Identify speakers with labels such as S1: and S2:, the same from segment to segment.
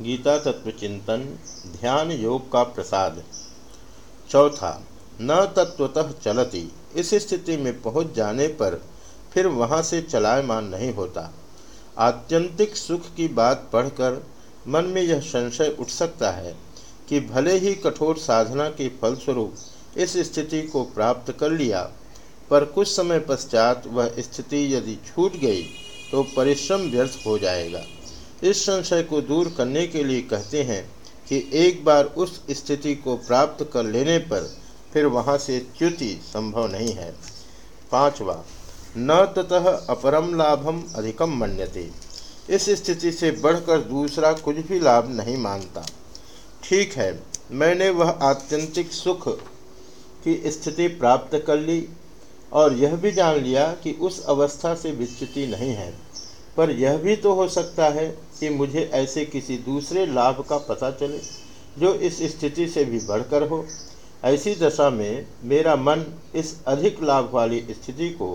S1: गीता तत्व चिंतन, ध्यान योग का प्रसाद। चौथा, न तत्वतः चलती। इस स्थिति में पहुँच जाने पर फिर वहाँ से चलायमान नहीं होता। आत्यंतिक सुख की बात पढ़कर मन में यह संशय उठ सकता है कि भले ही कठोर साधना के फलस्वरूप इस स्थिति को प्राप्त कर लिया, पर कुछ समय पश्चात वह स्थिति यदि छूट गई तो परिश्रम व्यर्थ हो जाएगा। इस संशय को दूर करने के लिए कहते हैं कि एक बार उस स्थिति को प्राप्त कर लेने पर फिर वहाँ से च्युति संभव नहीं है। पांचवा, न ततः अपरम लाभम अधिकम मन्यते। इस स्थिति से बढ़कर दूसरा कुछ भी लाभ नहीं मानता। ठीक है, मैंने वह आत्यंतिक सुख की स्थिति प्राप्त कर ली और यह भी जान लिया कि उस अवस्था से विच्युति नहीं है। पर यह भी तो हो सकता है कि मुझे ऐसे किसी दूसरे लाभ का पता चले, जो इस स्थिति से भी बढ़कर हो। ऐसी दशा में मेरा मन इस अधिक लाभ वाली स्थिति को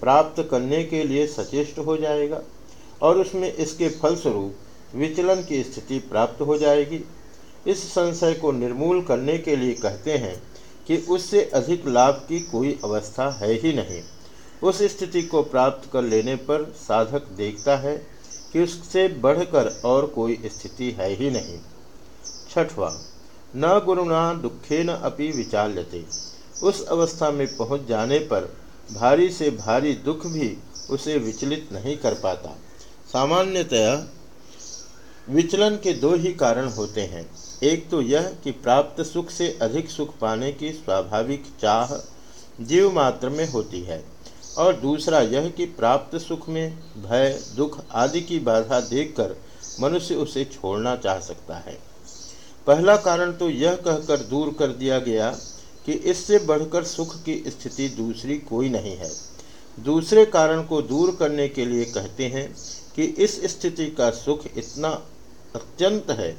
S1: प्राप्त करने के लिए सचेष्ट हो जाएगा, और उसमें इसके फलस्वरूप विचलन की स्थिति प्राप्त हो जाएगी। इस संशय को निर्मूल करने के लिए कहते हैं कि उससे अधिक लाभ की कोई अवस्था है ही नहीं। उस स्थिति को प्राप्त कर लेने पर साधक देखता है कि उससे बढ़कर और कोई स्थिति है ही नहीं। छठवा, न गुरुना दुखे न अपि विचाल्यते। उस अवस्था में पहुँच जाने पर भारी से भारी दुख भी उसे विचलित नहीं कर पाता। सामान्यतया विचलन के दो ही कारण होते हैं। एक तो यह कि प्राप्त सुख से अधिक सुख पाने की स्वाभाविक चाह जीव मात्र में होती है। और दूसरा यह कि प्राप्त सुख में भय, दुख आदि की बाधा देखकर मनुष्य उसे छोड़ना चाह सकता है। पहला कारण तो यह कहकर दूर कर दिया गया कि इससे बढ़कर सुख की स्थिति दूसरी कोई नहीं है। दूसरे कारण को दूर करने के लिए कहते हैं कि इस स्थिति का सुख इतना अत्यंत है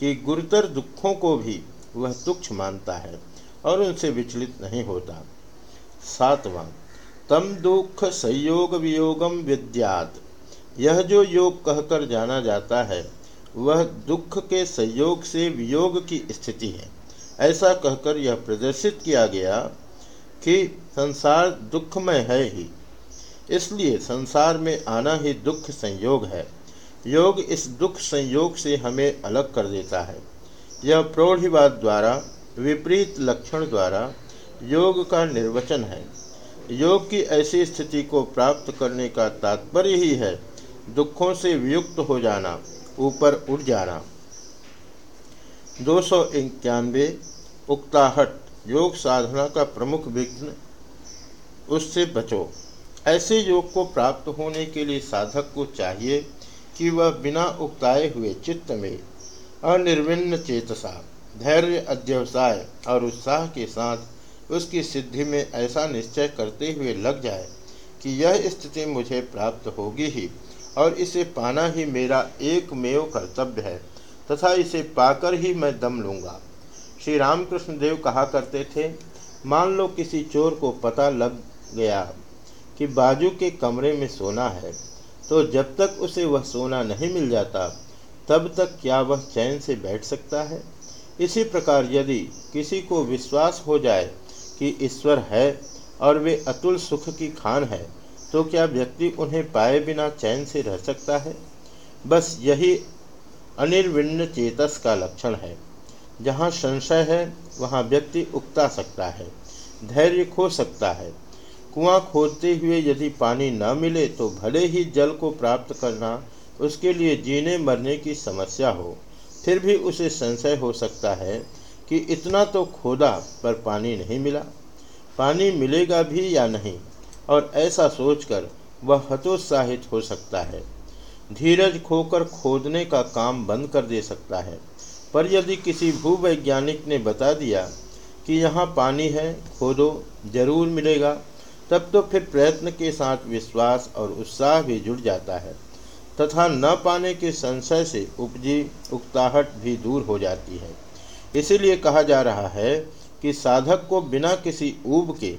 S1: कि गुरुतर दुखों को भी वह तुक्ष मानता है और उनसे विचलित नहीं होता। सातवां तम दुख संयोग वियोगम विद्यात। यह जो योग कहकर जाना जाता है, वह दुख के संयोग से वियोग की स्थिति है। ऐसा कहकर यह प्रदर्शित किया गया कि संसार दुखमय है ही। इसलिए संसार में आना ही दुख संयोग है। योग इस दुख संयोग से हमें अलग कर देता है। यह प्रौढ़िवाद द्वारा, विपरीत लक्षण द्वारा योग का निर्वचन है। योग की ऐसी स्थिति को प्राप्त करने का तात्पर्य ही है, दुखों से वियुक्त हो जाना, ऊपर उठ जाना। दो सौ इक्यानवे, उक्ताहट, योग साधना का प्रमुख विघ्न, उससे बचो। ऐसे योग को प्राप्त होने के लिए साधक को चाहिए कि वह बिना उकताए हुए चित्त में, अनिर्विन्न चेतसा, धैर्य, अध्यवसाय और उत्साह के साथ उसकी सिद्धि में ऐसा निश्चय करते हुए लग जाए कि यह स्थिति मुझे प्राप्त होगी ही, और इसे पाना ही मेरा एक मेव कर्तव्य है, तथा इसे पाकर ही मैं दम लूँगा। श्री रामकृष्ण देव कहा करते थे, मान लो किसी चोर को पता लग गया कि बाजू के कमरे में सोना है तो जब तक उसे वह सोना नहीं मिल जाता, तब तक क्या वह चैन से बैठ सकता है? इसी प्रकार यदि किसी को विश्वास हो जाए कि ईश्वर है और वे अतुल सुख की खान है तो क्या व्यक्ति उन्हें पाए बिना चैन से रह सकता है? बस यही अनिर्विण्ण चेतस का लक्षण है। जहाँ संशय है, वहाँ व्यक्ति उगता सकता है, धैर्य खो सकता है। कुआँ खोदते हुए यदि पानी न मिले तो भले ही जल को प्राप्त करना उसके लिए जीने मरने की समस्या हो, फिर भी उसे संशय हो सकता है कि इतना तो खोदा, पर पानी नहीं मिला। पानी मिलेगा भी या नहीं, और ऐसा सोचकर वह हतोत्साहित हो सकता है। धीरज खोकर खोदने का काम बंद कर दे सकता है। पर यदि किसी भूवैज्ञानिक ने बता दिया कि यहाँ पानी है, खोदो, ज़रूर मिलेगा, तब तो फिर प्रयत्न के साथ विश्वास और उत्साह भी जुड़ जाता है, तथा न पाने के संशय से उपजी, उकताहट भी दूर हो जाती है। इसीलिए कहा जा रहा है कि साधक को बिना किसी ऊब के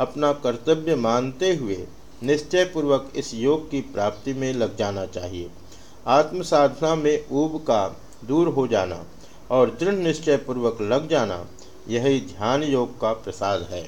S1: अपना कर्तव्य मानते हुए निश्चयपूर्वक इस योग की प्राप्ति में लग जाना चाहिए। आत्म साधना में ऊब का दूर हो जाना और दृढ़ निश्चयपूर्वक लग जाना, यही ध्यान योग का प्रसाद है।